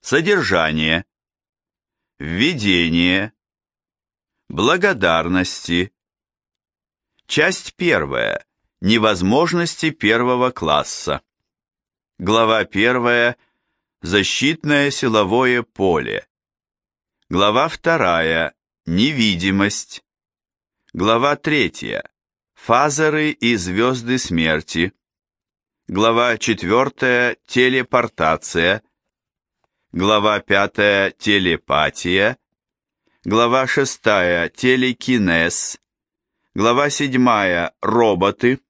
Содержание. Введение. Благодарности. Часть первая. Невозможности первого класса. Глава первая. Защитное силовое поле. Глава вторая. Невидимость. Глава третья. Фазеры и звезды смерти. Глава четвертая. Телепортация. Глава пятая. Телепатия. Глава шестая. Телекинез. Глава седьмая. Роботы.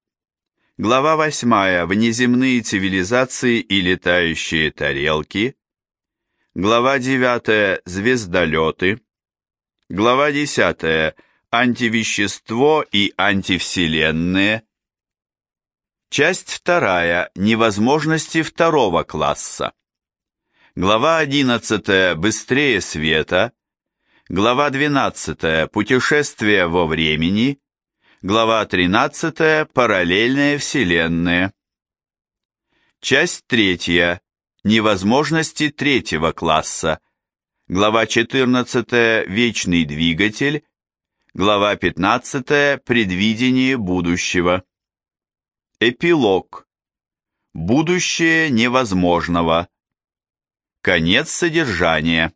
Глава восьмая. Внеземные цивилизации и летающие тарелки. Глава девятая. Звездолеты. Глава десятая. Антивещество и антивселенные. Часть вторая. Невозможности второго класса. Глава одиннадцатая. Быстрее света. Глава двенадцатая. Путешествие во времени. Глава тринадцатая. Параллельные вселенные. Часть третья. Невозможности третьего класса. Глава четырнадцатая. Вечный двигатель. Глава 15. Предвидение будущего. Эпилог. Будущее невозможного. Конец содержания.